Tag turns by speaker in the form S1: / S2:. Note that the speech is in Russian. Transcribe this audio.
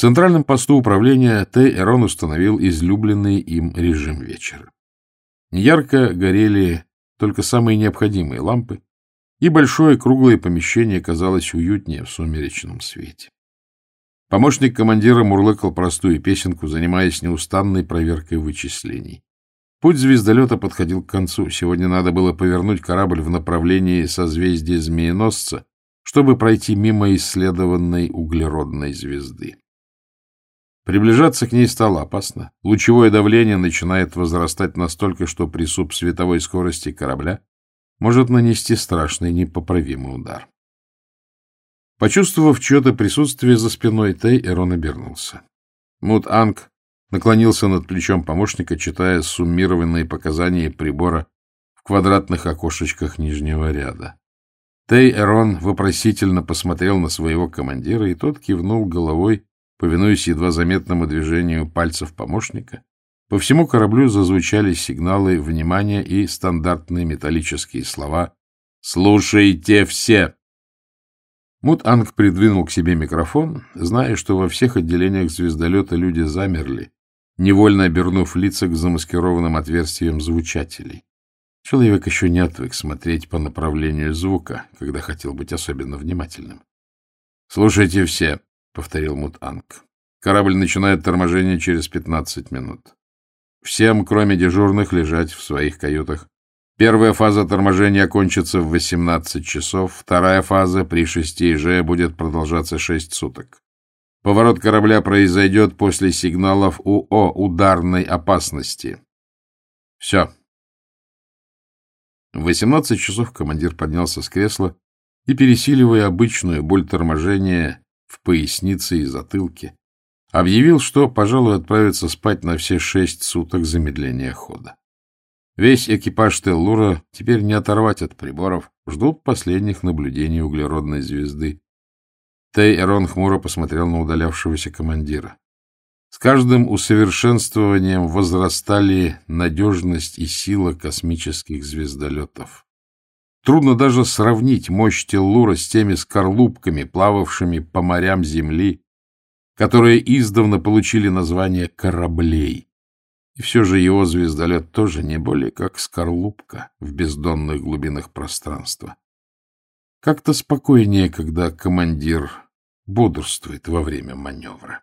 S1: В центральном посту управления Т. Эрон установил излюбленный им режим вечера. Ярко горели только самые необходимые лампы, и большое круглое помещение казалось уютнее в сумеречном свете. Помощник командира мурлыкал простую песенку, занимаясь неустанной проверкой вычислений. Путь звездолета подходил к концу. Сегодня надо было повернуть корабль в направлении созвездия Змееносца, чтобы пройти мимо исследованной углеродной звезды. Приближаться к ней стало опасно. Лучевое давление начинает возрастать настолько, что при субсветовой скорости корабля может нанести страшный непоправимый удар. Почувствовав чье-то присутствие за спиной Тэй, Эрон обернулся. Мут Анг наклонился над плечом помощника, читая суммированные показания прибора в квадратных окошечках нижнего ряда. Тей Эрон вопросительно посмотрел на своего командира, и тот кивнул головой, повинуясь едва заметному движению пальцев помощника. По всему кораблю зазвучали сигналы внимания и стандартные металлические слова «Слушайте все!». Мут-Анг придвинул к себе микрофон, зная, что во всех отделениях звездолета люди замерли, невольно обернув лица к замаскированным отверстиям звучателей. Человек еще не отвык смотреть по направлению звука, когда хотел быть особенно внимательным. «Слушайте все», — повторил Мут-Анг. «Корабль начинает торможение через пятнадцать минут. Всем, кроме дежурных, лежать в своих каютах. Первая фаза торможения окончится в 18 часов, вторая фаза при 6 же будет продолжаться 6 суток. Поворот корабля произойдет после сигналов УО ударной опасности. Все. В 18 часов командир поднялся с кресла и, пересиливая обычную боль торможения в пояснице и затылке, объявил, что, пожалуй, отправится спать на все шесть суток замедления хода. Весь экипаж Теллура теперь не оторвать от приборов, ждут последних наблюдений углеродной звезды. Тей Эрон хмуро посмотрел на удалявшегося командира. С каждым усовершенствованием возрастали надежность и сила космических звездолетов. Трудно даже сравнить мощь Теллура с теми скорлупками, плававшими по морям Земли, которые издавна получили название кораблей. И все же его звездолет тоже не более как скорлупка в бездонных глубинах пространства. Как-то спокойнее, когда командир бодрствует во время маневра.